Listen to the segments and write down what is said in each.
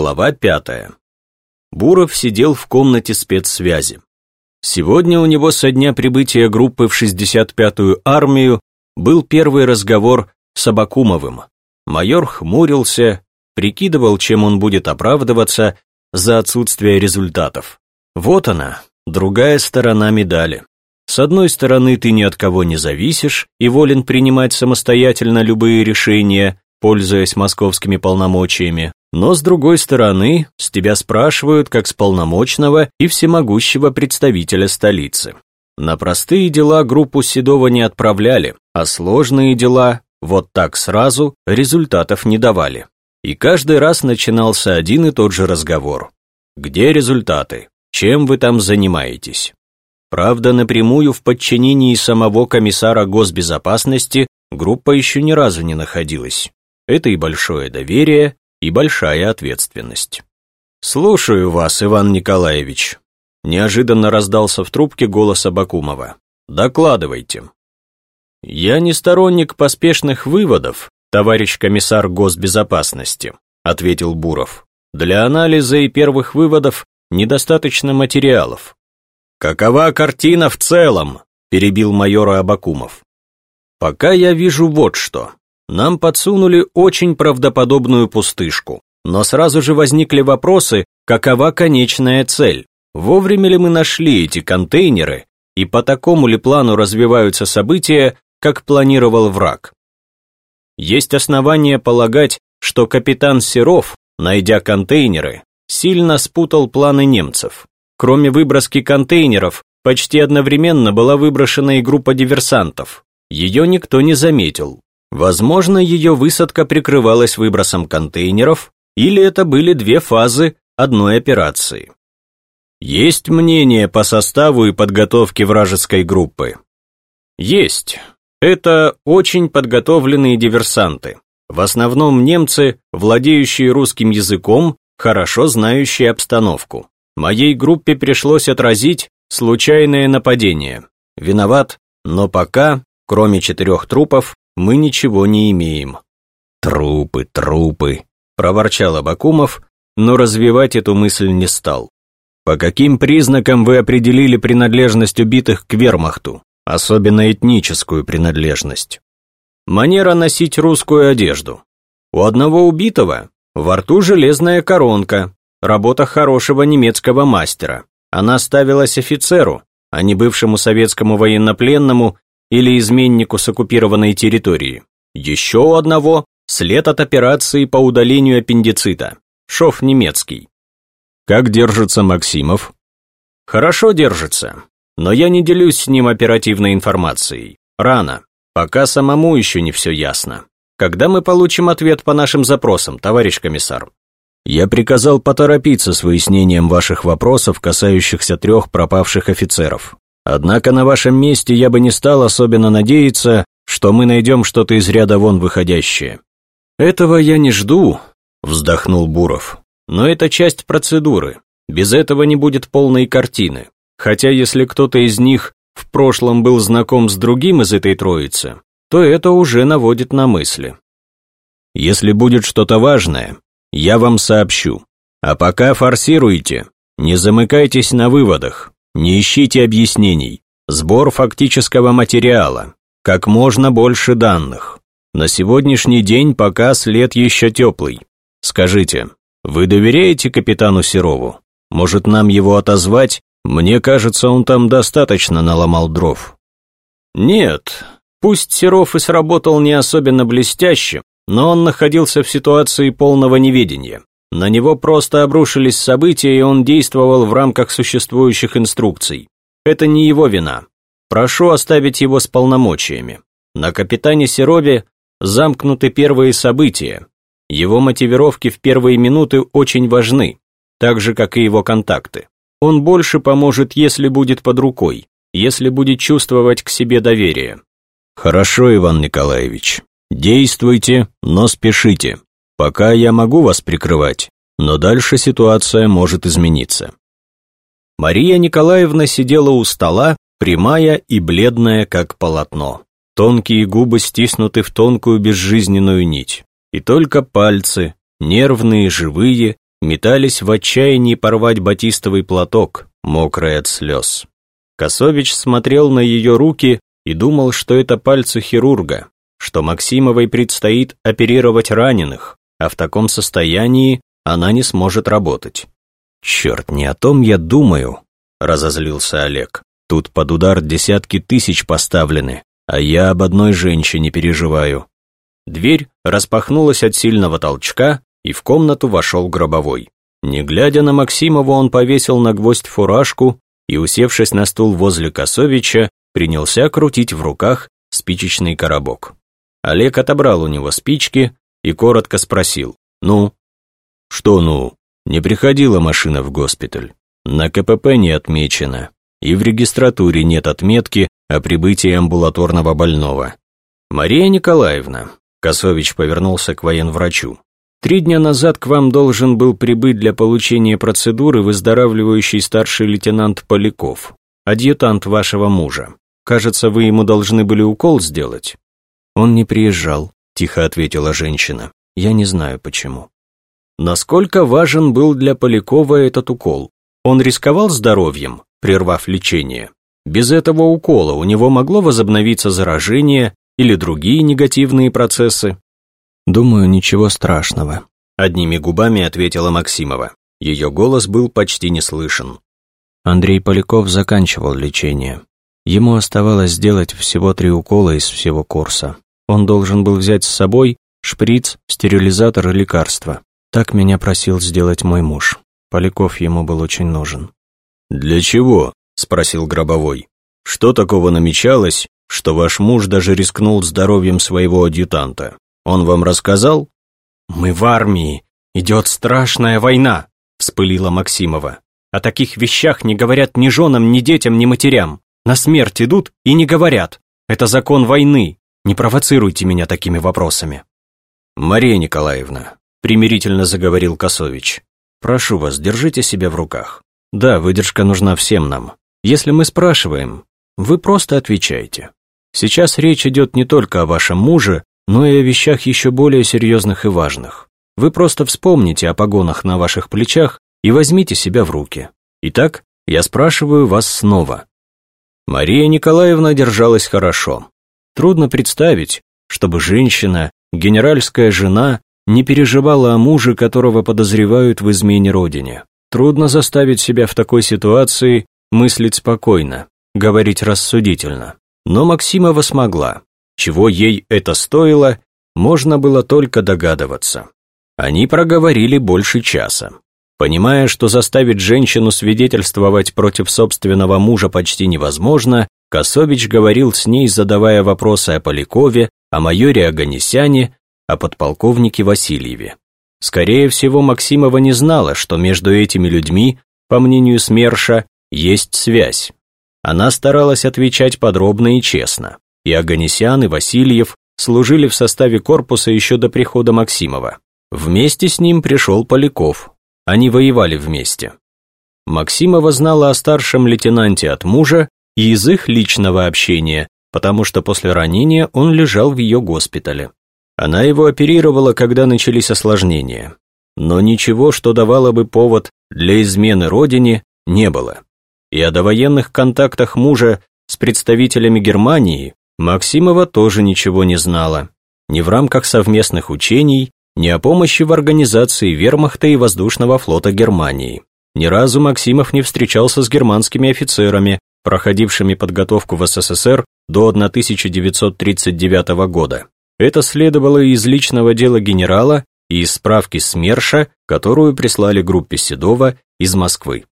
Глава пятая. Буров сидел в комнате спецсвязи. Сегодня у него со дня прибытия группы в 65-ю армию был первый разговор с Абакумовым. Майор хмурился, прикидывал, чем он будет оправдываться за отсутствие результатов. Вот она, другая сторона медали. С одной стороны, ты ни от кого не зависишь и волен принимать самостоятельно любые решения, пользуясь московскими полномочиями, но с другой стороны, с тебя спрашивают как с полномочного и всемогущего представителя столицы. На простые дела группу Седова не отправляли, а сложные дела вот так сразу результатов не давали. И каждый раз начинался один и тот же разговор. Где результаты? Чем вы там занимаетесь? Правда, напрямую в подчинении самого комиссара госбезопасности группа еще ни разу не находилась. Это и большое доверие, и большая ответственность. «Слушаю вас, Иван Николаевич», – неожиданно раздался в трубке голос Абакумова. «Докладывайте». «Я не сторонник поспешных выводов, товарищ комиссар госбезопасности», – ответил Буров. «Для анализа и первых выводов недостаточно материалов». «Какова картина в целом?» – перебил майора Абакумов. «Пока я вижу вот что. Нам подсунули очень правдоподобную пустышку, но сразу же возникли вопросы, какова конечная цель, вовремя ли мы нашли эти контейнеры и по такому ли плану развиваются события, как планировал враг. Есть основания полагать, что капитан Серов, найдя контейнеры, сильно спутал планы немцев. Кроме выброски контейнеров, почти одновременно была выброшена и группа диверсантов. Ее никто не заметил, Возможно, ее высадка прикрывалась выбросом контейнеров, или это были две фазы одной операции. Есть мнение по составу и подготовке вражеской группы? Есть. Это очень подготовленные диверсанты. В основном немцы, владеющие русским языком, хорошо знающие обстановку. Моей группе пришлось отразить случайное нападение. Виноват, но пока, кроме четырех трупов, мы ничего не имеем». «Трупы, трупы», – проворчал Абакумов, но развивать эту мысль не стал. «По каким признакам вы определили принадлежность убитых к вермахту, особенно этническую принадлежность?» «Манера носить русскую одежду. У одного убитого во рту железная коронка, работа хорошего немецкого мастера. Она ставилась офицеру, а не бывшему советскому военнопленному или изменнику с оккупированной территории. Еще у одного след от операции по удалению аппендицита. Шов немецкий. Как держится Максимов? Хорошо держится, но я не делюсь с ним оперативной информацией. Рано, пока самому еще не все ясно. Когда мы получим ответ по нашим запросам, товарищ комиссар? Я приказал поторопиться с выяснением ваших вопросов, касающихся трех пропавших офицеров. Однако на вашем месте я бы не стал особенно надеяться, что мы найдем что-то из ряда вон выходящее. Этого я не жду, вздохнул Буров. Но это часть процедуры. Без этого не будет полной картины. Хотя если кто-то из них в прошлом был знаком с другим из этой троицы, то это уже наводит на мысли. Если будет что-то важное, я вам сообщу. А пока форсируйте, не замыкайтесь на выводах. Не ищите объяснений. Сбор фактического материала. Как можно больше данных. На сегодняшний день пока след еще теплый. Скажите, вы доверяете капитану Серову? Может, нам его отозвать? Мне кажется, он там достаточно наломал дров. Нет, пусть Серов и сработал не особенно блестяще, но он находился в ситуации полного неведения. На него просто обрушились события, и он действовал в рамках существующих инструкций. Это не его вина. Прошу оставить его с полномочиями. На капитане Серове замкнуты первые события. Его мотивировки в первые минуты очень важны, так же, как и его контакты. Он больше поможет, если будет под рукой, если будет чувствовать к себе доверие. Хорошо, Иван Николаевич. Действуйте, но спешите. Пока я могу вас прикрывать, но дальше ситуация может измениться. Мария Николаевна сидела у стола, прямая и бледная, как полотно. Тонкие губы стиснуты в тонкую безжизненную нить. И только пальцы, нервные, живые, метались в отчаянии порвать батистовый платок, мокрый от слез. Косович смотрел на ее руки и думал, что это пальцы хирурга, что Максимовой предстоит оперировать раненых, а в таком состоянии она не сможет работать. «Черт, не о том я думаю», — разозлился Олег. «Тут под удар десятки тысяч поставлены, а я об одной женщине переживаю». Дверь распахнулась от сильного толчка, и в комнату вошел гробовой. Не глядя на Максимова, он повесил на гвоздь фуражку и, усевшись на стул возле Косовича, принялся крутить в руках спичечный коробок. Олег отобрал у него спички и коротко спросил «Ну?» «Что «ну?» Не приходила машина в госпиталь. На КПП не отмечено. И в регистратуре нет отметки о прибытии амбулаторного больного. Мария Николаевна, Косович повернулся к военврачу. Три дня назад к вам должен был прибыть для получения процедуры выздоравливающий старший лейтенант Поляков, адъютант вашего мужа. Кажется, вы ему должны были укол сделать. Он не приезжал, тихо ответила женщина. Я не знаю почему. Насколько важен был для Полякова этот укол? Он рисковал здоровьем, прервав лечение. Без этого укола у него могло возобновиться заражение или другие негативные процессы. «Думаю, ничего страшного», — одними губами ответила Максимова. Ее голос был почти не слышен. Андрей Поляков заканчивал лечение. Ему оставалось сделать всего три укола из всего курса. Он должен был взять с собой шприц, стерилизатор и лекарства. Так меня просил сделать мой муж. Поляков ему был очень нужен. «Для чего?» – спросил Гробовой. «Что такого намечалось, что ваш муж даже рискнул здоровьем своего адъютанта? Он вам рассказал?» «Мы в армии. Идет страшная война», – вспылила Максимова. «О таких вещах не говорят ни женам, ни детям, ни матерям. На смерть идут и не говорят. Это закон войны. Не провоцируйте меня такими вопросами». «Мария Николаевна, примирительно заговорил Косович. «Прошу вас, держите себя в руках. Да, выдержка нужна всем нам. Если мы спрашиваем, вы просто отвечаете. Сейчас речь идет не только о вашем муже, но и о вещах еще более серьезных и важных. Вы просто вспомните о погонах на ваших плечах и возьмите себя в руки. Итак, я спрашиваю вас снова». Мария Николаевна держалась хорошо. Трудно представить, чтобы женщина, генеральская жена, не переживала о муже, которого подозревают в измене родине. Трудно заставить себя в такой ситуации мыслить спокойно, говорить рассудительно. Но Максимова смогла. Чего ей это стоило, можно было только догадываться. Они проговорили больше часа. Понимая, что заставить женщину свидетельствовать против собственного мужа почти невозможно, Косович говорил с ней, задавая вопросы о Полякове, о майоре Аганесяне, о подполковнике Васильеве. Скорее всего, Максимова не знала, что между этими людьми, по мнению СМЕРШа, есть связь. Она старалась отвечать подробно и честно. И Аганесян, и Васильев служили в составе корпуса еще до прихода Максимова. Вместе с ним пришел Поляков. Они воевали вместе. Максимова знала о старшем лейтенанте от мужа и из их личного общения, потому что после ранения он лежал в ее госпитале. Она его оперировала, когда начались осложнения. Но ничего, что давало бы повод для измены родине, не было. И о довоенных контактах мужа с представителями Германии Максимова тоже ничего не знала. Ни в рамках совместных учений, ни о помощи в организации вермахта и воздушного флота Германии. Ни разу Максимов не встречался с германскими офицерами, проходившими подготовку в СССР до 1939 года. Это следовало из личного дела генерала и из справки СМЕРШа, которую прислали группе Седова из Москвы.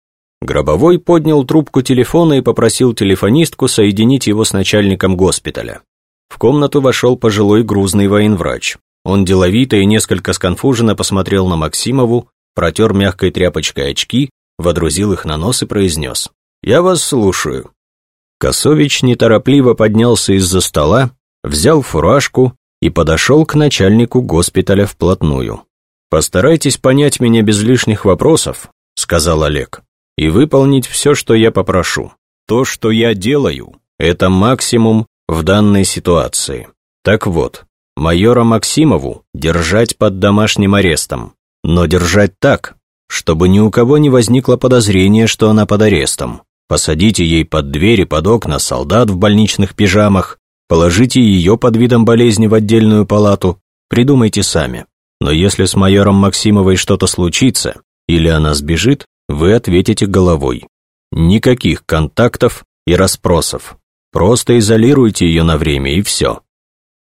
Гробовой поднял трубку телефона и попросил телефонистку соединить его с начальником госпиталя. В комнату вошел пожилой грузный военврач. Он деловито и несколько сконфуженно посмотрел на Максимову, протер мягкой тряпочкой очки, водрузил их на нос и произнес. «Я вас слушаю». Косович неторопливо поднялся из-за стола, взял фуражку, и подошел к начальнику госпиталя вплотную. «Постарайтесь понять меня без лишних вопросов», — сказал Олег, «и выполнить все, что я попрошу. То, что я делаю, это максимум в данной ситуации. Так вот, майора Максимову держать под домашним арестом, но держать так, чтобы ни у кого не возникло подозрения, что она под арестом. Посадите ей под двери, под окна солдат в больничных пижамах, положите ее под видом болезни в отдельную палату, придумайте сами. Но если с майором Максимовой что-то случится, или она сбежит, вы ответите головой. Никаких контактов и расспросов. Просто изолируйте ее на время и все.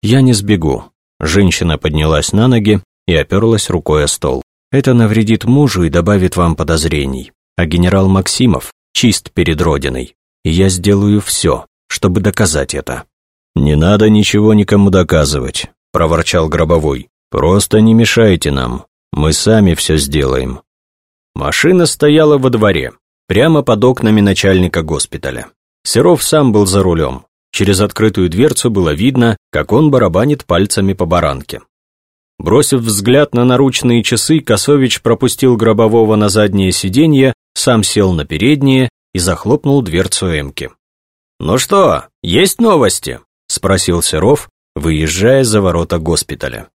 Я не сбегу. Женщина поднялась на ноги и оперлась рукой о стол. Это навредит мужу и добавит вам подозрений. А генерал Максимов чист перед Родиной, и я сделаю все, чтобы доказать это». «Не надо ничего никому доказывать», – проворчал Гробовой. «Просто не мешайте нам, мы сами все сделаем». Машина стояла во дворе, прямо под окнами начальника госпиталя. Серов сам был за рулем. Через открытую дверцу было видно, как он барабанит пальцами по баранке. Бросив взгляд на наручные часы, Косович пропустил Гробового на заднее сиденье, сам сел на переднее и захлопнул дверцу эмки. «Ну что, есть новости?» – спросил Серов, выезжая за ворота госпиталя.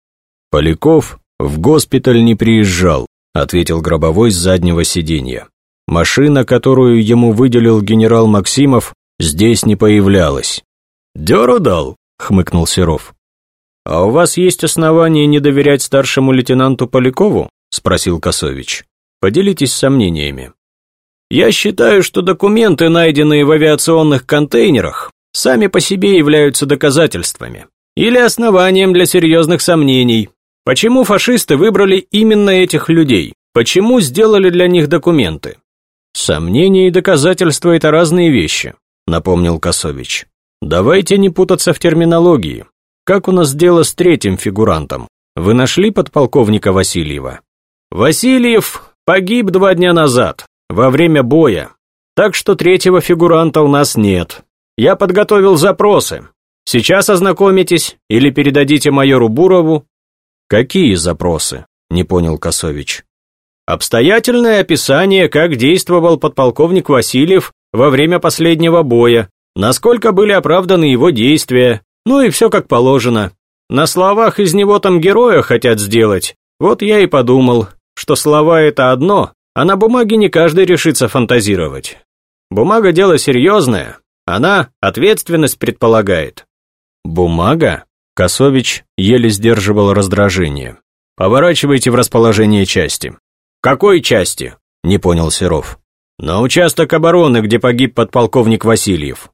«Поляков в госпиталь не приезжал», – ответил Гробовой с заднего сиденья. «Машина, которую ему выделил генерал Максимов, здесь не появлялась». «Дёру дал?» – хмыкнул Серов. «А у вас есть основания не доверять старшему лейтенанту Полякову?» – спросил Косович. «Поделитесь сомнениями». «Я считаю, что документы, найденные в авиационных контейнерах, сами по себе являются доказательствами или основанием для серьезных сомнений. Почему фашисты выбрали именно этих людей? Почему сделали для них документы? Сомнения и доказательства – это разные вещи, напомнил Косович. Давайте не путаться в терминологии. Как у нас дело с третьим фигурантом? Вы нашли подполковника Васильева? Васильев погиб два дня назад, во время боя. Так что третьего фигуранта у нас нет. Я подготовил запросы. Сейчас ознакомитесь или передадите майору Бурову. Какие запросы? Не понял Косович. Обстоятельное описание, как действовал подполковник Васильев во время последнего боя, насколько были оправданы его действия, ну и все как положено. На словах из него там героя хотят сделать. Вот я и подумал, что слова это одно, а на бумаге не каждый решится фантазировать. Бумага дело серьезное, она ответственность предполагает. Бумага? Косович еле сдерживал раздражение. Поворачивайте в расположение части. Какой части? Не понял Серов. На участок обороны, где погиб подполковник Васильев.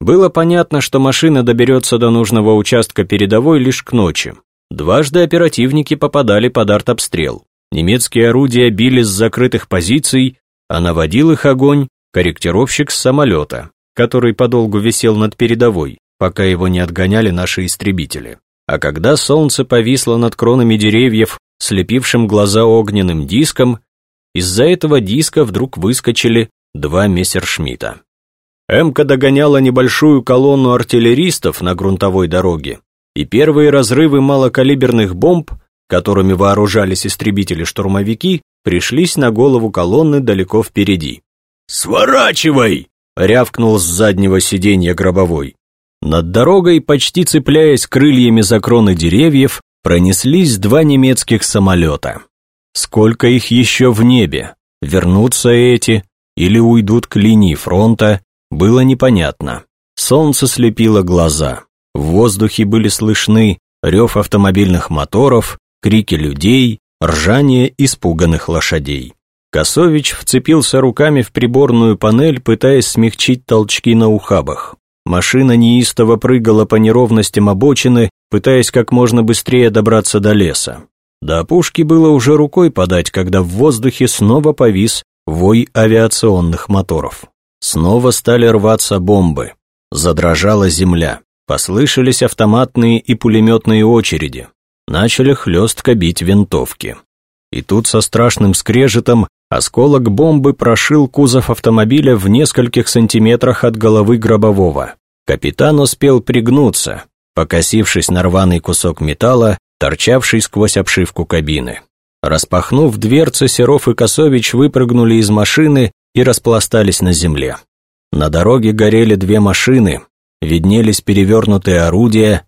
Было понятно, что машина доберется до нужного участка передовой лишь к ночи. Дважды оперативники попадали под артобстрел. Немецкие орудия били с закрытых позиций, а наводил их огонь корректировщик с самолета, который подолгу висел над передовой, пока его не отгоняли наши истребители. А когда солнце повисло над кронами деревьев, слепившим глаза огненным диском, из-за этого диска вдруг выскочили два мессершмитта. Эмка догоняла небольшую колонну артиллеристов на грунтовой дороге, и первые разрывы малокалиберных бомб, которыми вооружались истребители-штурмовики, пришлись на голову колонны далеко впереди. «Сворачивай!» — рявкнул с заднего сиденья гробовой. Над дорогой, почти цепляясь крыльями за кроны деревьев, пронеслись два немецких самолета. Сколько их еще в небе? Вернутся эти или уйдут к линии фронта, было непонятно. Солнце слепило глаза. В воздухе были слышны рев автомобильных моторов, крики людей, ржание испуганных лошадей. Косович вцепился руками в приборную панель, пытаясь смягчить толчки на ухабах. Машина неистово прыгала по неровностям обочины, пытаясь как можно быстрее добраться до леса. До опушки было уже рукой подать, когда в воздухе снова повис вой авиационных моторов. Снова стали рваться бомбы. Задрожала земля. Послышались автоматные и пулеметные очереди. Начали хлестко бить винтовки. И тут со страшным скрежетом осколок бомбы прошил кузов автомобиля в нескольких сантиметрах от головы гробового. Капитан успел пригнуться, покосившись на рваный кусок металла, торчавший сквозь обшивку кабины. Распахнув дверцы, Серов и Косович выпрыгнули из машины и распластались на земле. На дороге горели две машины, виднелись перевернутые орудия,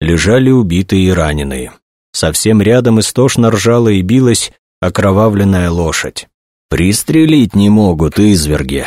лежали убитые и раненые. Совсем рядом истошно ржала и билась окровавленная лошадь. «Пристрелить не могут, изверги!»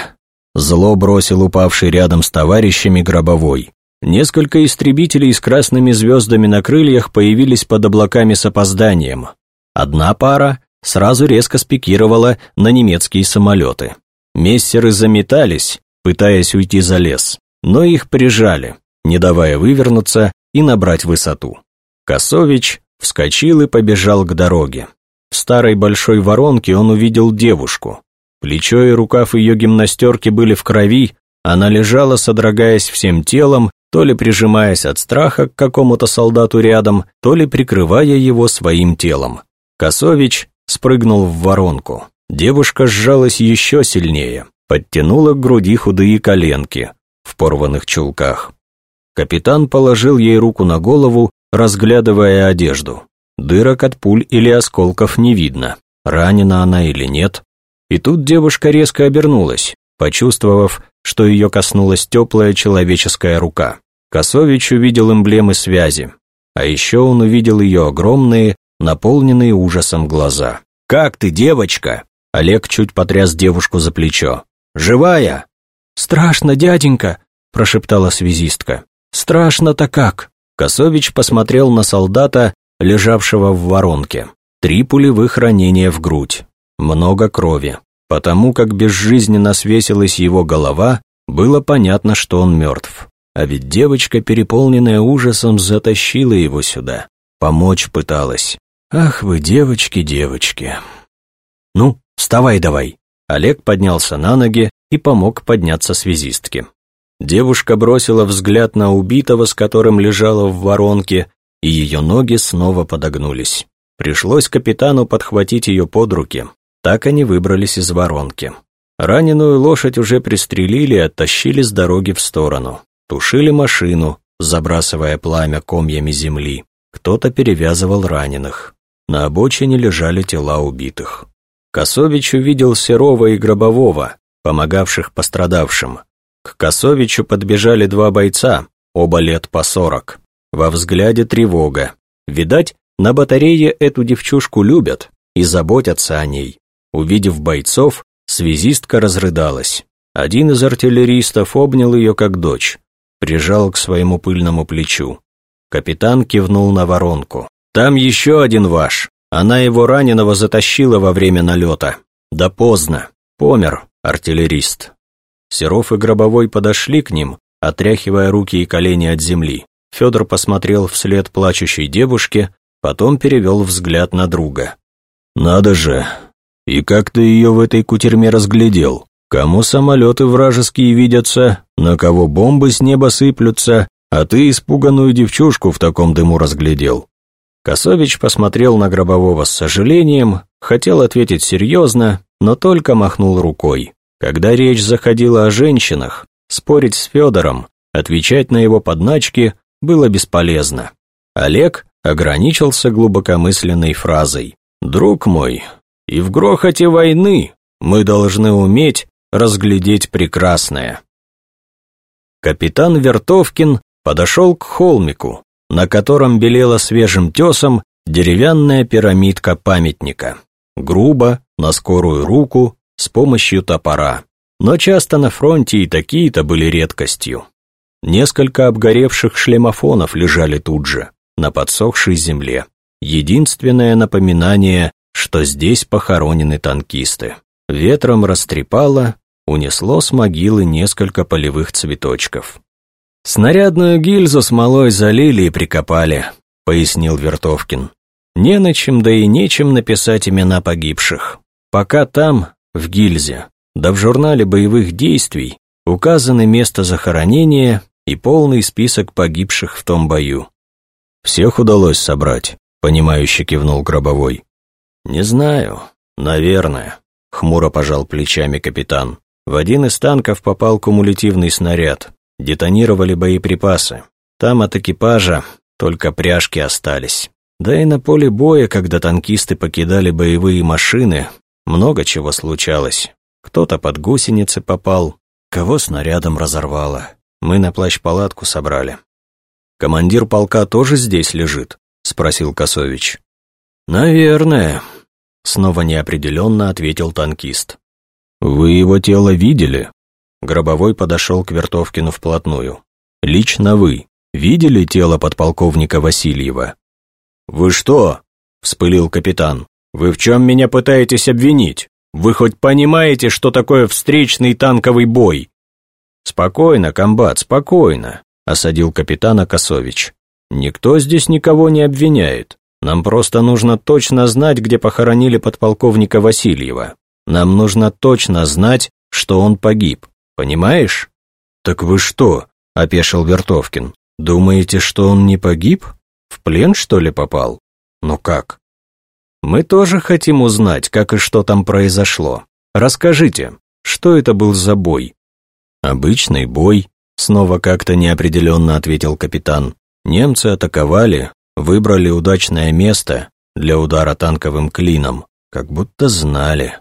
Зло бросил упавший рядом с товарищами гробовой. Несколько истребителей с красными звездами на крыльях появились под облаками с опозданием. Одна пара сразу резко спикировала на немецкие самолеты. Мессеры заметались, пытаясь уйти за лес, но их прижали, не давая вывернуться и набрать высоту. Косович вскочил и побежал к дороге. В старой большой воронке он увидел девушку. Плечо и рукав ее гимнастерки были в крови, она лежала, содрогаясь всем телом, то ли прижимаясь от страха к какому-то солдату рядом, то ли прикрывая его своим телом. Косович спрыгнул в воронку. Девушка сжалась еще сильнее, подтянула к груди худые коленки в порванных чулках. Капитан положил ей руку на голову, разглядывая одежду. Дырок от пуль или осколков не видно, ранена она или нет. И тут девушка резко обернулась, почувствовав, что ее коснулась теплая человеческая рука. Косович увидел эмблемы связи, а еще он увидел ее огромные, наполненные ужасом глаза. «Как ты, девочка?» Олег чуть потряс девушку за плечо. «Живая?» «Страшно, дяденька», – прошептала связистка. «Страшно-то как?» Косович посмотрел на солдата, лежавшего в воронке. Три пулевых ранения в грудь. Много крови. Потому как безжизненно свесилась его голова, было понятно, что он мертв. А ведь девочка, переполненная ужасом, затащила его сюда. Помочь пыталась. Ах вы, девочки, девочки. Ну, вставай давай. Олег поднялся на ноги и помог подняться связистке. Девушка бросила взгляд на убитого, с которым лежала в воронке, и ее ноги снова подогнулись. Пришлось капитану подхватить ее под руки. Так они выбрались из воронки. Раненую лошадь уже пристрелили и оттащили с дороги в сторону. Тушили машину, забрасывая пламя комьями земли. Кто-то перевязывал раненых. На обочине лежали тела убитых. Косович увидел Серова и Гробового, помогавших пострадавшим. К Косовичу подбежали два бойца, оба лет по сорок. Во взгляде тревога. Видать, на батарее эту девчушку любят и заботятся о ней. Увидев бойцов, связистка разрыдалась. Один из артиллеристов обнял ее как дочь, прижал к своему пыльному плечу. Капитан кивнул на воронку. «Там еще один ваш. Она его раненого затащила во время налета. Да поздно. Помер артиллерист». Серов и Гробовой подошли к ним, отряхивая руки и колени от земли. Федор посмотрел вслед плачущей девушке, потом перевел взгляд на друга. «Надо же! И как ты ее в этой кутерьме разглядел? Кому самолеты вражеские видятся, на кого бомбы с неба сыплются, а ты испуганную девчушку в таком дыму разглядел. Косович посмотрел на Гробового с сожалением, хотел ответить серьезно, но только махнул рукой. Когда речь заходила о женщинах, спорить с Федором, отвечать на его подначки было бесполезно. Олег ограничился глубокомысленной фразой «Друг мой, и в грохоте войны мы должны уметь разглядеть прекрасное». Капитан Вертовкин подошел к холмику, на котором белела свежим тесом деревянная пирамидка памятника. Грубо, на скорую руку, с помощью топора. Но часто на фронте и такие-то были редкостью. Несколько обгоревших шлемофонов лежали тут же, на подсохшей земле. Единственное напоминание, что здесь похоронены танкисты. Ветром растрепало, унесло с могилы несколько полевых цветочков. «Снарядную гильзу смолой залили и прикопали», — пояснил Вертовкин. «Не на чем, да и нечем написать имена погибших. Пока там, в гильзе, да в журнале боевых действий, указаны место захоронения и полный список погибших в том бою. «Всех удалось собрать», — понимающе кивнул Гробовой. «Не знаю. Наверное», — хмуро пожал плечами капитан. В один из танков попал кумулятивный снаряд детонировали боеприпасы. Там от экипажа только пряжки остались. Да и на поле боя, когда танкисты покидали боевые машины, много чего случалось. Кто-то под гусеницы попал, кого снарядом разорвало. Мы на плащ-палатку собрали. «Командир полка тоже здесь лежит?» — спросил Косович. «Наверное. снова неопределенно ответил танкист. «Вы его тело видели?» Гробовой подошел к Вертовкину вплотную. «Лично вы видели тело подполковника Васильева?» «Вы что?» — вспылил капитан. «Вы в чем меня пытаетесь обвинить? Вы хоть понимаете, что такое встречный танковый бой?» «Спокойно, комбат, спокойно», — осадил капитана Косович. «Никто здесь никого не обвиняет. Нам просто нужно точно знать, где похоронили подполковника Васильева. Нам нужно точно знать, что он погиб. Понимаешь?» «Так вы что?» — опешил Вертовкин. «Думаете, что он не погиб? В плен, что ли, попал? Ну как?» «Мы тоже хотим узнать, как и что там произошло. Расскажите, что это был за бой?» «Обычный бой», — снова как-то неопределенно ответил капитан. «Немцы атаковали, выбрали удачное место для удара танковым клином, как будто знали».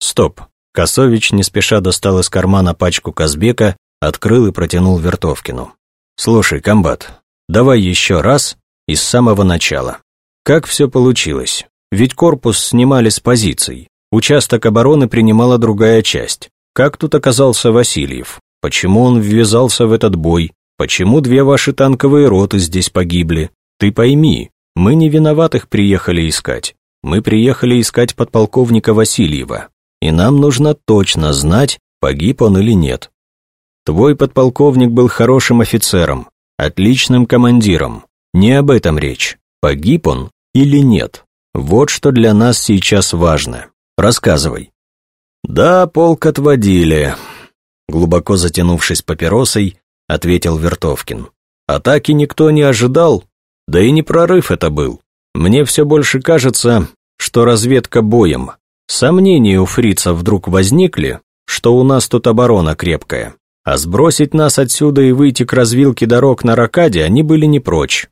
«Стоп!» Косович не спеша достал из кармана пачку Казбека, открыл и протянул Вертовкину. «Слушай, комбат, давай еще раз и с самого начала. Как все получилось? Ведь корпус снимали с позиций. Участок обороны принимала другая часть. Как тут оказался Васильев? Почему он ввязался в этот бой? Почему две ваши танковые роты здесь погибли? Ты пойми, мы не виноватых приехали искать. Мы приехали искать подполковника Васильева. И нам нужно точно знать, погиб он или нет. Твой подполковник был хорошим офицером, отличным командиром. Не об этом речь. Погиб он или нет? Вот что для нас сейчас важно. Рассказывай. Да, полк отводили. Глубоко затянувшись папиросой, ответил Вертовкин. Атаки никто не ожидал, да и не прорыв это был. Мне все больше кажется, что разведка боем. Сомнения у фрицев вдруг возникли, что у нас тут оборона крепкая, а сбросить нас отсюда и выйти к развилке дорог на Ракаде они были не прочь.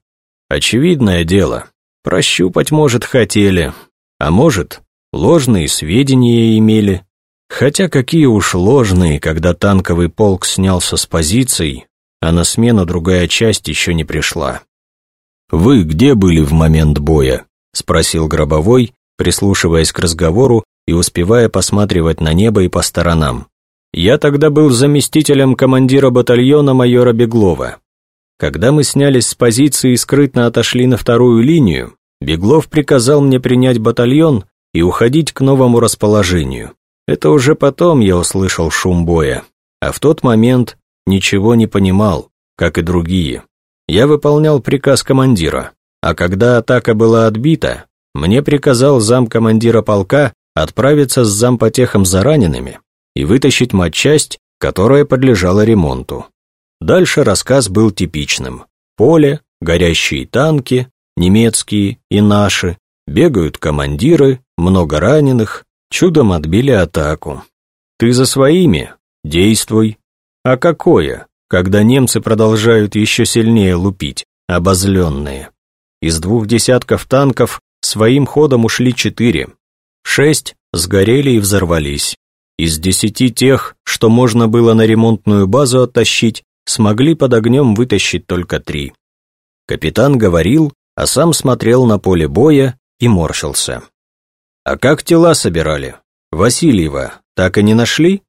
Очевидное дело, прощупать, может, хотели, а может, ложные сведения имели. Хотя какие уж ложные, когда танковый полк снялся с позиций, а на смену другая часть еще не пришла. «Вы где были в момент боя?» — спросил Гробовой, прислушиваясь к разговору и успевая посматривать на небо и по сторонам. Я тогда был заместителем командира батальона майора Беглова. Когда мы снялись с позиции и скрытно отошли на вторую линию, Беглов приказал мне принять батальон и уходить к новому расположению. Это уже потом я услышал шум боя, а в тот момент ничего не понимал, как и другие. Я выполнял приказ командира, а когда атака была отбита, мне приказал зам командира полка отправиться с зампотехом за ранеными и вытащить матчасть, которая подлежала ремонту. Дальше рассказ был типичным. Поле, горящие танки, немецкие и наши, бегают командиры, много раненых, чудом отбили атаку. Ты за своими? Действуй. А какое, когда немцы продолжают еще сильнее лупить, обозленные? Из двух десятков танков Своим ходом ушли четыре. Шесть сгорели и взорвались. Из десяти тех, что можно было на ремонтную базу оттащить, смогли под огнем вытащить только три. Капитан говорил, а сам смотрел на поле боя и морщился. «А как тела собирали? Васильева так и не нашли?»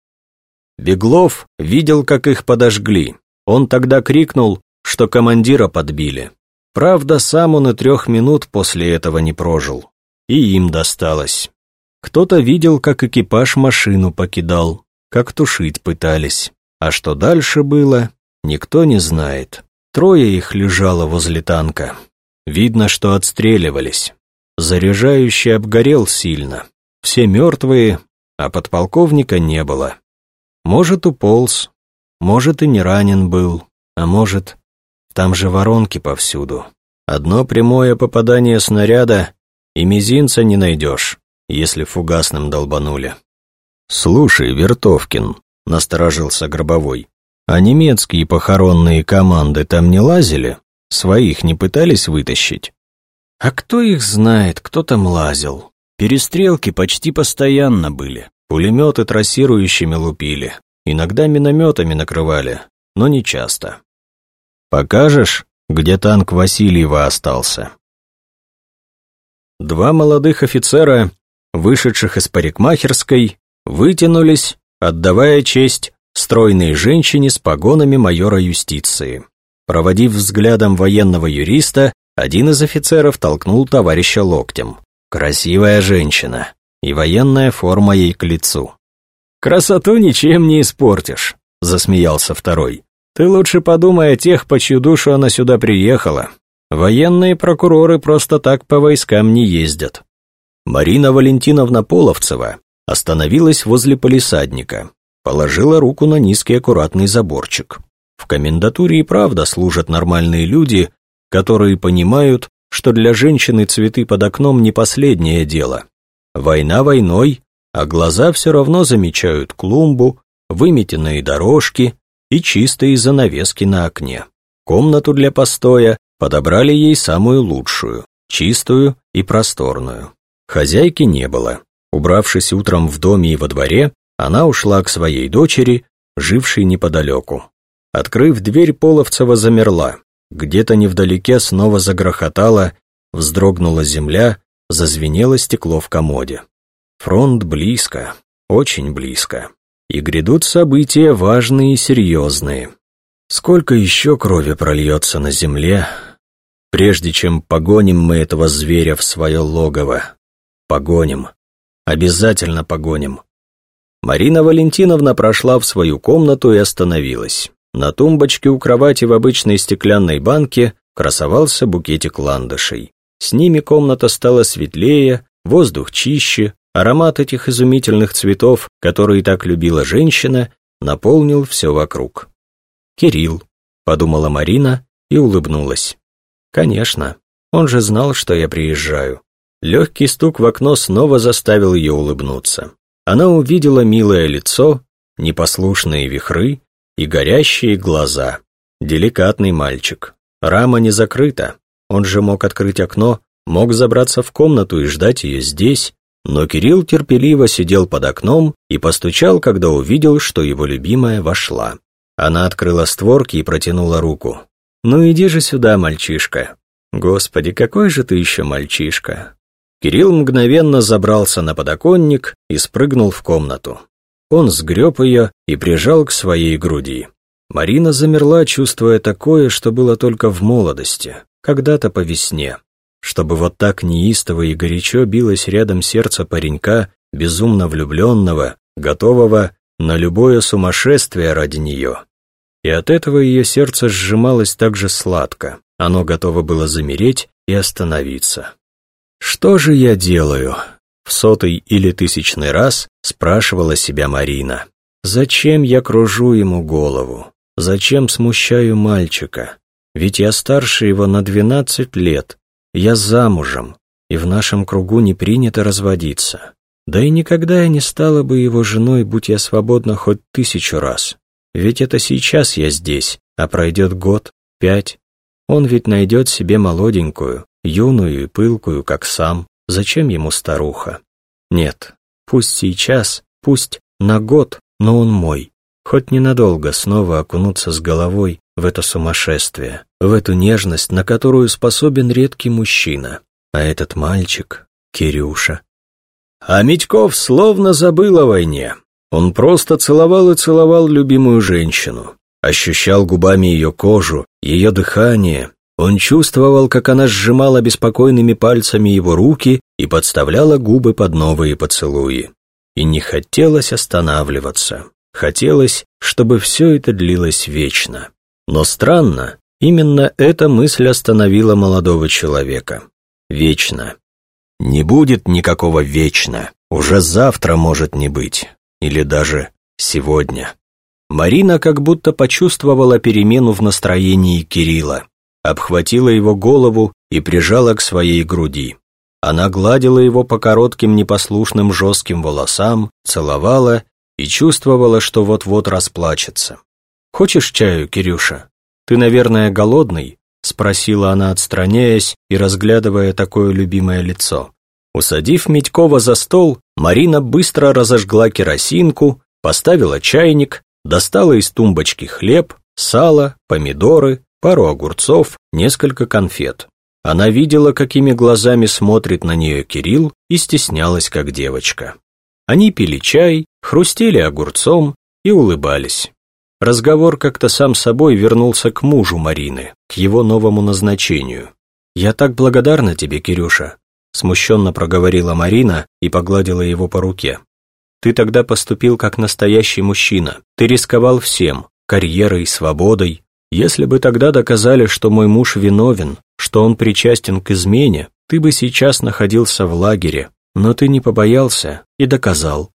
Беглов видел, как их подожгли. Он тогда крикнул, что командира подбили. Правда, сам он и трех минут после этого не прожил. И им досталось. Кто-то видел, как экипаж машину покидал, как тушить пытались. А что дальше было, никто не знает. Трое их лежало возле танка. Видно, что отстреливались. Заряжающий обгорел сильно. Все мертвые, а подполковника не было. Может, уполз, может, и не ранен был, а может, там же воронки повсюду. Одно прямое попадание снаряда, и мизинца не найдешь, если фугасным долбанули. «Слушай, Вертовкин», — насторожился Гробовой, «а немецкие похоронные команды там не лазили? Своих не пытались вытащить?» «А кто их знает, кто там лазил? Перестрелки почти постоянно были, пулеметы трассирующими лупили, иногда минометами накрывали, но не часто. Покажешь, где танк Васильева остался?» Два молодых офицера вышедших из парикмахерской, вытянулись, отдавая честь стройной женщине с погонами майора юстиции. Проводив взглядом военного юриста, один из офицеров толкнул товарища локтем. Красивая женщина, и военная форма ей к лицу. «Красоту ничем не испортишь», — засмеялся второй. «Ты лучше подумай о тех, по чью душу она сюда приехала. Военные прокуроры просто так по войскам не ездят». Марина Валентиновна Половцева остановилась возле полисадника, положила руку на низкий аккуратный заборчик. В комендатуре и правда служат нормальные люди, которые понимают, что для женщины цветы под окном не последнее дело. Война войной, а глаза все равно замечают клумбу, выметенные дорожки и чистые занавески на окне. Комнату для постоя подобрали ей самую лучшую, чистую и просторную. Хозяйки не было. Убравшись утром в доме и во дворе, она ушла к своей дочери, жившей неподалеку. Открыв дверь, Половцева замерла. Где-то невдалеке снова загрохотало, вздрогнула земля, зазвенело стекло в комоде. Фронт близко, очень близко. И грядут события важные и серьезные. Сколько еще крови прольется на земле, прежде чем погоним мы этого зверя в свое логово? Погоним. Обязательно погоним. Марина Валентиновна прошла в свою комнату и остановилась. На тумбочке у кровати в обычной стеклянной банке красовался букетик ландышей. С ними комната стала светлее, воздух чище, аромат этих изумительных цветов, которые так любила женщина, наполнил все вокруг. «Кирилл», — подумала Марина и улыбнулась. «Конечно, он же знал, что я приезжаю». Легкий стук в окно снова заставил ее улыбнуться. Она увидела милое лицо, непослушные вихры, и горящие глаза. Деликатный мальчик. Рама не закрыта. Он же мог открыть окно, мог забраться в комнату и ждать ее здесь, но Кирилл терпеливо сидел под окном и постучал, когда увидел, что его любимая вошла. Она открыла створки и протянула руку. «Ну иди же сюда, мальчишка». «Господи, какой же ты еще мальчишка». Кирилл мгновенно забрался на подоконник и спрыгнул в комнату. Он сгреб ее и прижал к своей груди. Марина замерла, чувствуя такое, что было только в молодости, когда-то по весне. Чтобы вот так неистово и горячо билось рядом сердце паренька, безумно влюбленного, готового на любое сумасшествие ради нее. И от этого ее сердце сжималось так же сладко, оно готово было замереть и остановиться. «Что же я делаю?» В сотый или тысячный раз спрашивала себя Марина. «Зачем я кружу ему голову? Зачем смущаю мальчика? Ведь я старше его на двенадцать лет. Я замужем, и в нашем кругу не принято разводиться. Да и никогда я не стала бы его женой, будь я свободна хоть тысячу раз. Ведь это сейчас я здесь, а пройдет год, пять. Он ведь найдет себе молоденькую, юную и пылкую, как сам, Зачем ему старуха? Нет, пусть сейчас, пусть на год, но он мой. Хоть ненадолго снова окунуться с головой в это сумасшествие, в эту нежность, на которую способен редкий мужчина. А этот мальчик, Кирюша. А Митьков словно забыл о войне. Он просто целовал и целовал любимую женщину, ощущал губами ее кожу, ее дыхание, он чувствовал, как она сжимала беспокойными пальцами его руки и подставляла губы под новые поцелуи. И не хотелось останавливаться. Хотелось, чтобы все это длилось вечно. Но странно, именно эта мысль остановила молодого человека. Вечно. Не будет никакого вечно. Уже завтра может не быть. Или даже сегодня. Марина как будто почувствовала перемену в настроении Кирилла обхватила его голову и прижала к своей груди. Она гладила его по коротким непослушным жестким волосам, целовала и чувствовала, что вот-вот расплачется. «Хочешь чаю, Кирюша? Ты, наверное, голодный?» — спросила она, отстраняясь и разглядывая такое любимое лицо. Усадив Митькова за стол, Марина быстро разожгла керосинку, поставила чайник, достала из тумбочки хлеб, сало, помидоры, пару огурцов, несколько конфет. Она видела, какими глазами смотрит на нее Кирилл и стеснялась, как девочка. Они пили чай, хрустели огурцом и улыбались. Разговор как-то сам собой вернулся к мужу Марины, к его новому назначению. «Я так благодарна тебе, Кирюша», смущенно проговорила Марина и погладила его по руке. «Ты тогда поступил как настоящий мужчина. Ты рисковал всем, карьерой, свободой. Если бы тогда доказали, что мой муж виновен, что он причастен к измене, ты бы сейчас находился в лагере, но ты не побоялся и доказал.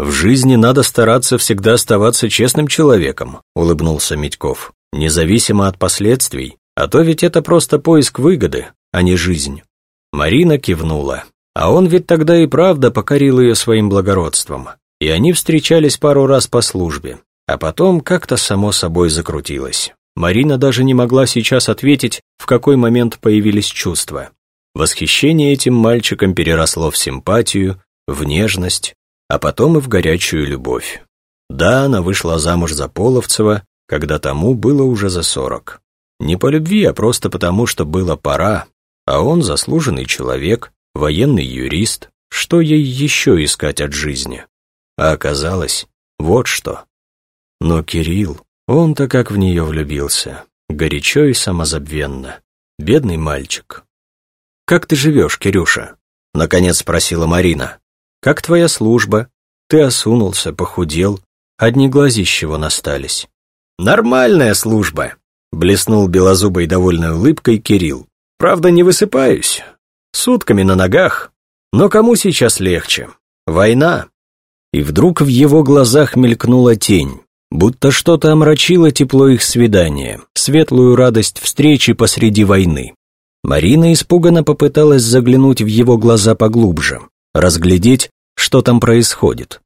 «В жизни надо стараться всегда оставаться честным человеком», — улыбнулся Митьков, «независимо от последствий, а то ведь это просто поиск выгоды, а не жизнь». Марина кивнула. А он ведь тогда и правда покорил ее своим благородством. И они встречались пару раз по службе. А потом как-то само собой закрутилось. Марина даже не могла сейчас ответить, в какой момент появились чувства. Восхищение этим мальчиком переросло в симпатию, в нежность, а потом и в горячую любовь. Да, она вышла замуж за Половцева, когда тому было уже за сорок. Не по любви, а просто потому, что было пора, а он заслуженный человек, военный юрист, что ей еще искать от жизни? А оказалось, вот что. Но Кирилл, он-то как в нее влюбился, горячо и самозабвенно. Бедный мальчик. «Как ты живешь, Кирюша?» — наконец спросила Марина. Как твоя служба? Ты осунулся, похудел, одни глазищего настались. Нормальная служба, блеснул белозубой довольной улыбкой Кирилл. Правда, не высыпаюсь. Сутками на ногах. Но кому сейчас легче? Война. И вдруг в его глазах мелькнула тень, будто что-то омрачило тепло их свидания, светлую радость встречи посреди войны. Марина испуганно попыталась заглянуть в его глаза поглубже разглядеть, что там происходит.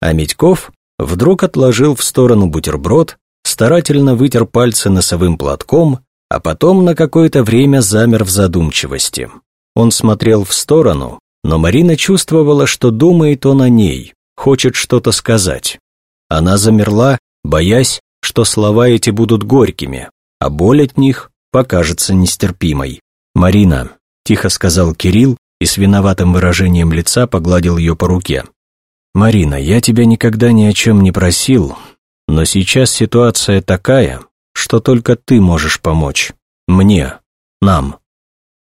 А Митьков вдруг отложил в сторону бутерброд, старательно вытер пальцы носовым платком, а потом на какое-то время замер в задумчивости. Он смотрел в сторону, но Марина чувствовала, что думает он о ней, хочет что-то сказать. Она замерла, боясь, что слова эти будут горькими, а боль от них покажется нестерпимой. «Марина», — тихо сказал Кирилл, и с виноватым выражением лица погладил ее по руке. «Марина, я тебя никогда ни о чем не просил, но сейчас ситуация такая, что только ты можешь помочь. Мне, нам».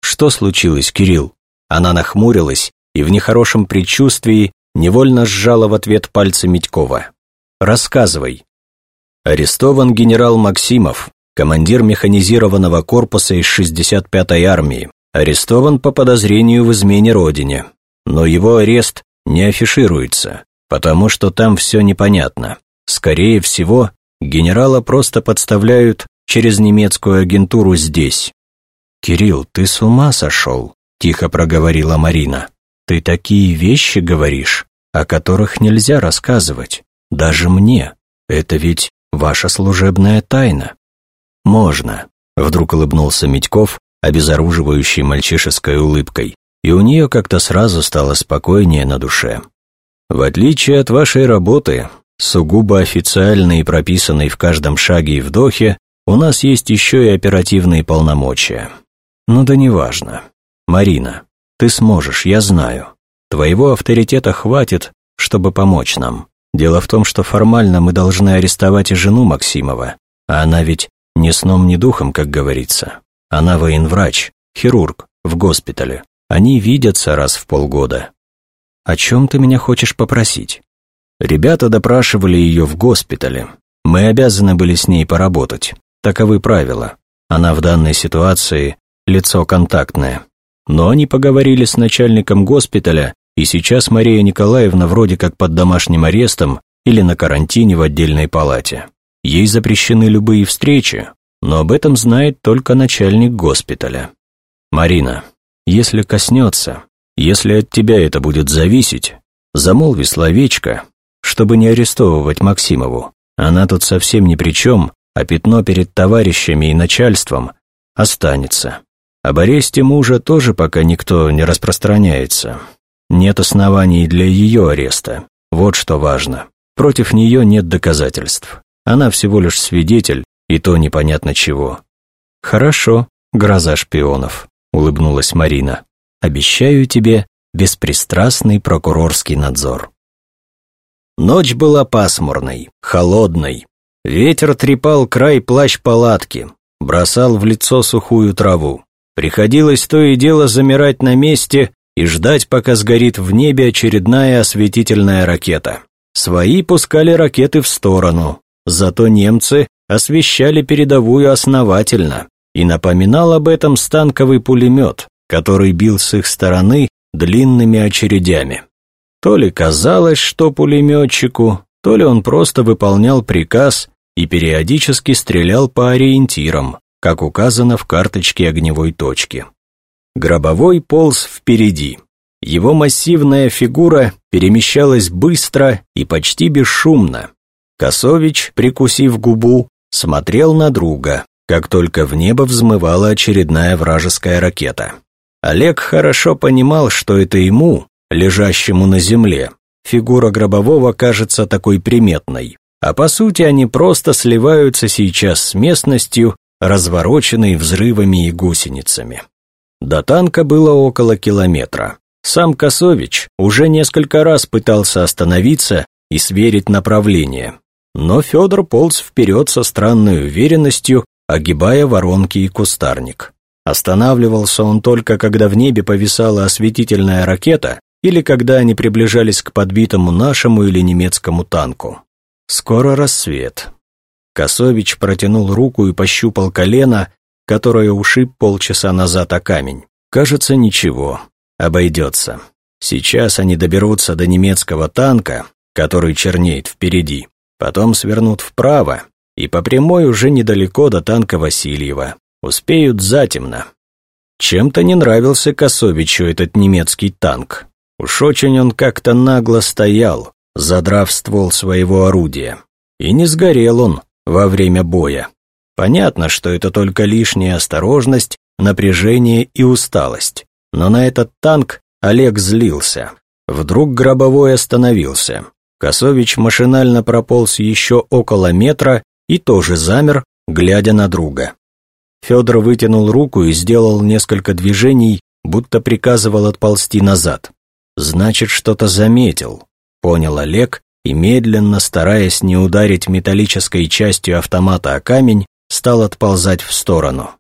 «Что случилось, Кирилл?» Она нахмурилась и в нехорошем предчувствии невольно сжала в ответ пальцы Митькова. «Рассказывай». Арестован генерал Максимов, командир механизированного корпуса из 65-й армии арестован по подозрению в измене родине, но его арест не афишируется, потому что там все непонятно. Скорее всего, генерала просто подставляют через немецкую агентуру здесь. «Кирилл, ты с ума сошел?» – тихо проговорила Марина. «Ты такие вещи говоришь, о которых нельзя рассказывать, даже мне. Это ведь ваша служебная тайна». «Можно», – вдруг улыбнулся Митьков, обезоруживающей мальчишеской улыбкой, и у нее как-то сразу стало спокойнее на душе. В отличие от вашей работы, сугубо официальной и прописанной в каждом шаге и вдохе, у нас есть еще и оперативные полномочия. Ну да неважно. Марина, ты сможешь, я знаю. Твоего авторитета хватит, чтобы помочь нам. Дело в том, что формально мы должны арестовать и жену Максимова, а она ведь ни сном, ни духом, как говорится. Она военврач, хирург, в госпитале. Они видятся раз в полгода. О чем ты меня хочешь попросить? Ребята допрашивали ее в госпитале. Мы обязаны были с ней поработать. Таковы правила. Она в данной ситуации лицо контактное. Но они поговорили с начальником госпиталя, и сейчас Мария Николаевна вроде как под домашним арестом или на карантине в отдельной палате. Ей запрещены любые встречи, но об этом знает только начальник госпиталя. Марина, если коснется, если от тебя это будет зависеть, замолви словечко, чтобы не арестовывать Максимову. Она тут совсем ни при чем, а пятно перед товарищами и начальством останется. Об аресте мужа тоже пока никто не распространяется. Нет оснований для ее ареста. Вот что важно. Против нее нет доказательств. Она всего лишь свидетель, и то непонятно чего. Хорошо, гроза шпионов, улыбнулась Марина. «Обещаю тебе беспристрастный прокурорский надзор». Ночь была пасмурной, холодной. Ветер трепал край плащ-палатки, бросал в лицо сухую траву. Приходилось то и дело замирать на месте и ждать, пока сгорит в небе очередная осветительная ракета. Свои пускали ракеты в сторону, зато немцы освещали передовую основательно, и напоминал об этом станковый пулемет, который бил с их стороны длинными очередями. То ли казалось, что пулеметчику, то ли он просто выполнял приказ и периодически стрелял по ориентирам, как указано в карточке огневой точки. Гробовой полз впереди. Его массивная фигура перемещалась быстро и почти бесшумно. Косович, прикусив губу, смотрел на друга, как только в небо взмывала очередная вражеская ракета. Олег хорошо понимал, что это ему, лежащему на земле, фигура гробового кажется такой приметной, а по сути они просто сливаются сейчас с местностью, развороченной взрывами и гусеницами. До танка было около километра. Сам Косович уже несколько раз пытался остановиться и сверить направление. Но Федор полз вперед со странной уверенностью, огибая воронки и кустарник. Останавливался он только, когда в небе повисала осветительная ракета или когда они приближались к подбитому нашему или немецкому танку. Скоро рассвет. Косович протянул руку и пощупал колено, которое ушиб полчаса назад о камень. Кажется, ничего, обойдется. Сейчас они доберутся до немецкого танка, который чернеет впереди, потом свернут вправо и по прямой уже недалеко до танка Васильева. Успеют затемно. Чем-то не нравился Косовичу этот немецкий танк. Уж очень он как-то нагло стоял, задрав ствол своего орудия. И не сгорел он во время боя. Понятно, что это только лишняя осторожность, напряжение и усталость. Но на этот танк Олег злился. Вдруг гробовой остановился. Косович машинально прополз еще около метра и тоже замер, глядя на друга. Федор вытянул руку и сделал несколько движений, будто приказывал отползти назад. Значит, что-то заметил, понял Олег и медленно, стараясь не ударить металлической частью автомата о камень, стал отползать в сторону.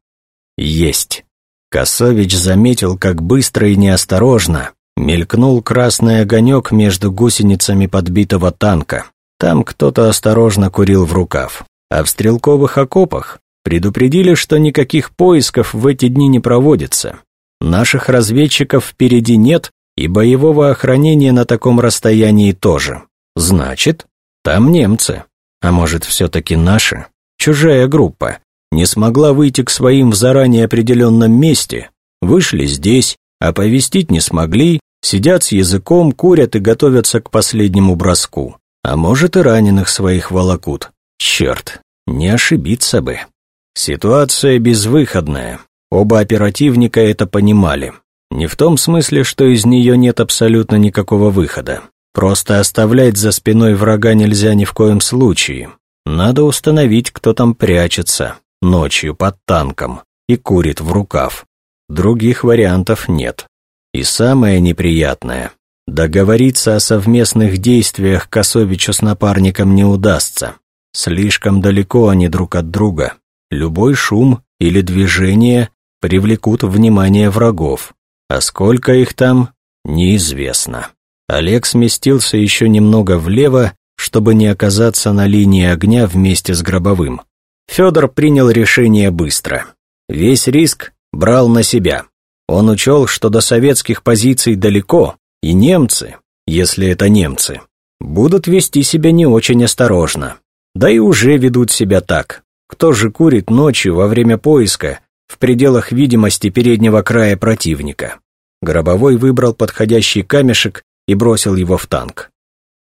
Есть. Косович заметил, как быстро и неосторожно мелькнул красный огонек между гусеницами подбитого танка. Там кто-то осторожно курил в рукав. А в стрелковых окопах предупредили, что никаких поисков в эти дни не проводится. Наших разведчиков впереди нет, и боевого охранения на таком расстоянии тоже. Значит, там немцы. А может, все-таки наши? Чужая группа. Не смогла выйти к своим в заранее определенном месте. Вышли здесь, оповестить не смогли, сидят с языком, курят и готовятся к последнему броску. А может, и раненых своих волокут. Черт, не ошибиться бы. Ситуация безвыходная. Оба оперативника это понимали. Не в том смысле, что из нее нет абсолютно никакого выхода. Просто оставлять за спиной врага нельзя ни в коем случае. Надо установить, кто там прячется, ночью под танком, и курит в рукав. Других вариантов нет. И самое неприятное – договориться о совместных действиях Косовичу с напарником не удастся. Слишком далеко они друг от друга. Любой шум или движение привлекут внимание врагов. А сколько их там, неизвестно. Олег сместился еще немного влево, чтобы не оказаться на линии огня вместе с гробовым. Федор принял решение быстро. Весь риск брал на себя. Он учел, что до советских позиций далеко, и немцы, если это немцы, будут вести себя не очень осторожно. Да и уже ведут себя так. Кто же курит ночью во время поиска в пределах видимости переднего края противника. Гробовой выбрал подходящий камешек и бросил его в танк.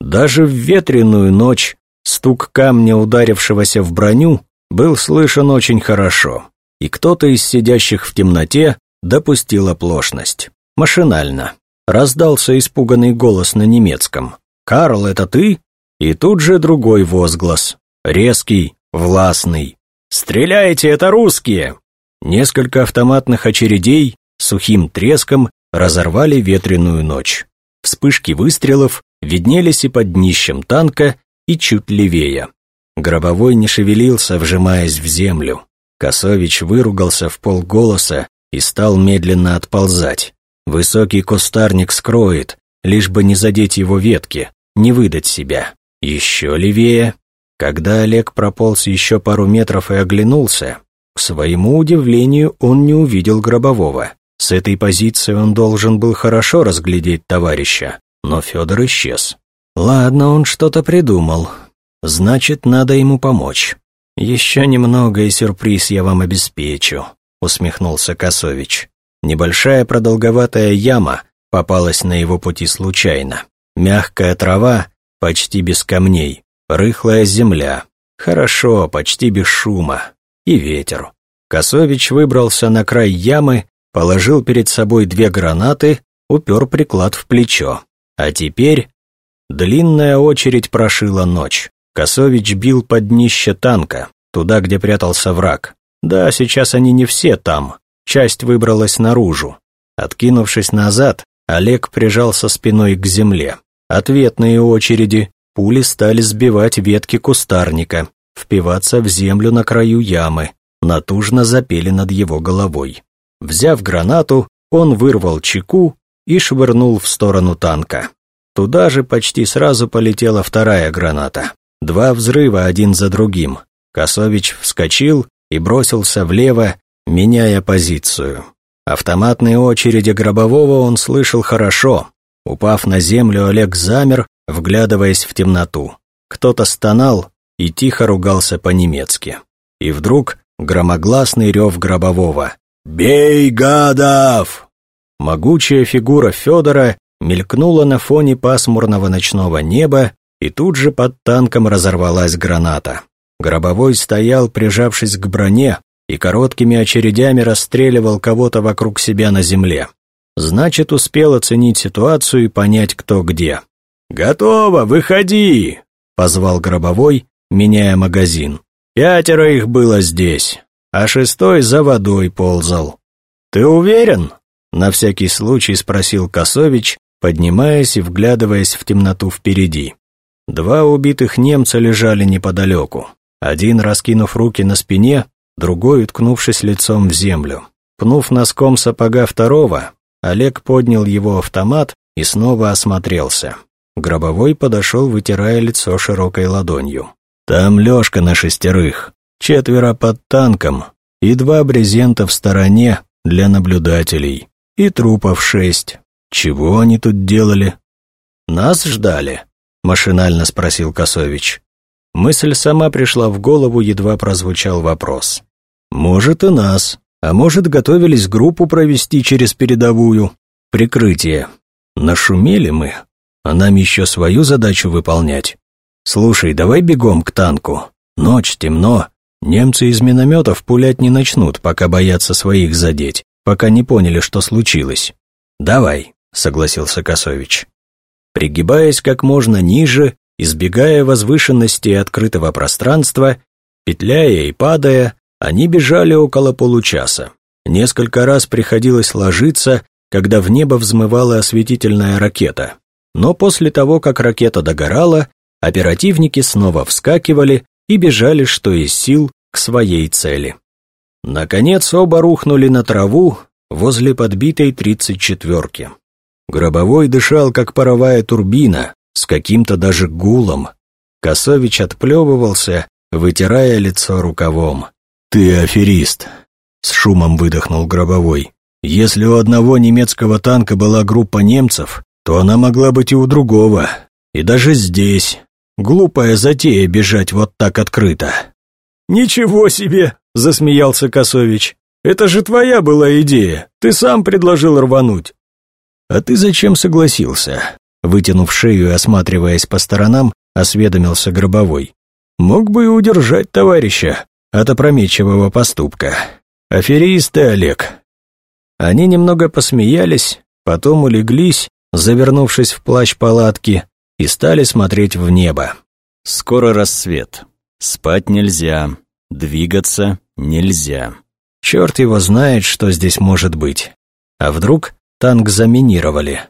Даже в ветреную ночь стук камня, ударившегося в броню, был слышен очень хорошо, и кто-то из сидящих в темноте допустил оплошность. Машинально. Раздался испуганный голос на немецком. «Карл, это ты?» И тут же другой возглас. Резкий, властный. «Стреляйте, это русские!» Несколько автоматных очередей, сухим треском разорвали ветреную ночь. Вспышки выстрелов виднелись и под днищем танка, и чуть левее. Гробовой не шевелился, вжимаясь в землю. Косович выругался в полголоса и стал медленно отползать. Высокий кустарник скроет, лишь бы не задеть его ветки, не выдать себя. Еще левее. Когда Олег прополз еще пару метров и оглянулся, к своему удивлению он не увидел Гробового. С этой позиции он должен был хорошо разглядеть товарища, но Федор исчез. Ладно, он что-то придумал. Значит, надо ему помочь. Еще немного и сюрприз я вам обеспечу, усмехнулся Косович. Небольшая продолговатая яма попалась на его пути случайно. Мягкая трава, почти без камней, рыхлая земля. Хорошо, почти без шума. И ветер. Косович выбрался на край ямы, положил перед собой две гранаты, упер приклад в плечо. А теперь длинная очередь прошила ночь. Косович бил под днище танка, туда, где прятался враг. Да, сейчас они не все там, часть выбралась наружу. Откинувшись назад, Олег прижался спиной к земле. Ответные очереди, пули стали сбивать ветки кустарника, впиваться в землю на краю ямы, натужно запели над его головой. Взяв гранату, он вырвал чеку и швырнул в сторону танка. Туда же почти сразу полетела вторая граната. Два взрыва один за другим. Косович вскочил и бросился влево, меняя позицию. Автоматные очереди гробового он слышал хорошо. Упав на землю, Олег замер, вглядываясь в темноту. Кто-то стонал и тихо ругался по-немецки. И вдруг громогласный рев гробового. «Бей, гадов!» Могучая фигура Федора мелькнула на фоне пасмурного ночного неба, и тут же под танком разорвалась граната. Гробовой стоял, прижавшись к броне, и короткими очередями расстреливал кого-то вокруг себя на земле. Значит, успел оценить ситуацию и понять, кто где. «Готово, выходи!» — позвал Гробовой, меняя магазин. «Пятеро их было здесь, а шестой за водой ползал». «Ты уверен?» — на всякий случай спросил Косович, поднимаясь и вглядываясь в темноту впереди. Два убитых немца лежали неподалеку. Один, раскинув руки на спине, другой уткнувшись лицом в землю. Пнув носком сапога второго, Олег поднял его автомат и снова осмотрелся. Гробовой подошел, вытирая лицо широкой ладонью. «Там Лешка на шестерых, четверо под танком и два брезента в стороне для наблюдателей, и трупов шесть. Чего они тут делали?» «Нас ждали?» — машинально спросил Косович. Мысль сама пришла в голову, едва прозвучал вопрос. «Может, и нас, а может, готовились группу провести через передовую. Прикрытие. Нашумели мы, а нам еще свою задачу выполнять. Слушай, давай бегом к танку. Ночь, темно. Немцы из минометов пулять не начнут, пока боятся своих задеть, пока не поняли, что случилось. Давай», — согласился Косович. Пригибаясь как можно ниже, Избегая возвышенности и открытого пространства, петляя и падая, они бежали около получаса. Несколько раз приходилось ложиться, когда в небо взмывала осветительная ракета. Но после того, как ракета догорала, оперативники снова вскакивали и бежали, что из сил, к своей цели. Наконец оба рухнули на траву возле подбитой тридцать четверки. Гробовой дышал, как паровая турбина, с каким-то даже гулом. Косович отплевывался, вытирая лицо рукавом. «Ты аферист!» — с шумом выдохнул Гробовой. «Если у одного немецкого танка была группа немцев, то она могла быть и у другого. И даже здесь. Глупая затея бежать вот так открыто». «Ничего себе!» — засмеялся Косович. «Это же твоя была идея. Ты сам предложил рвануть». «А ты зачем согласился?» Вытянув шею и осматриваясь по сторонам, осведомился Гробовой. «Мог бы и удержать товарища от опрометчивого поступка. Аферист ты, Олег». Они немного посмеялись, потом улеглись, завернувшись в плащ палатки, и стали смотреть в небо. Скоро рассвет. Спать нельзя, двигаться нельзя. Черт его знает, что здесь может быть. А вдруг танк заминировали?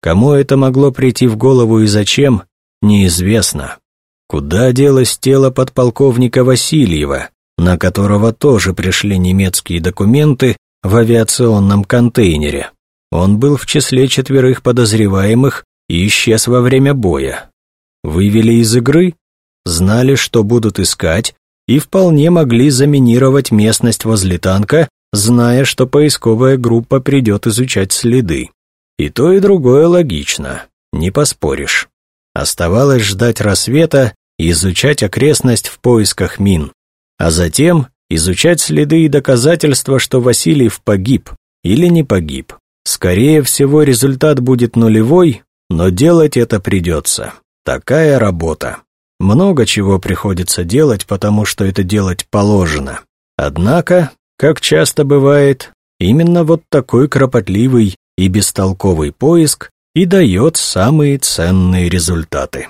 Кому это могло прийти в голову и зачем, неизвестно. Куда делось тело подполковника Васильева, на которого тоже пришли немецкие документы в авиационном контейнере? Он был в числе четверых подозреваемых и исчез во время боя. Вывели из игры, знали, что будут искать, и вполне могли заминировать местность возле танка, зная, что поисковая группа придет изучать следы. И то, и другое логично, не поспоришь. Оставалось ждать рассвета и изучать окрестность в поисках мин, а затем изучать следы и доказательства, что Васильев погиб или не погиб. Скорее всего, результат будет нулевой, но делать это придется. Такая работа. Много чего приходится делать, потому что это делать положено. Однако, как часто бывает, именно вот такой кропотливый и бестолковый поиск и дает самые ценные результаты.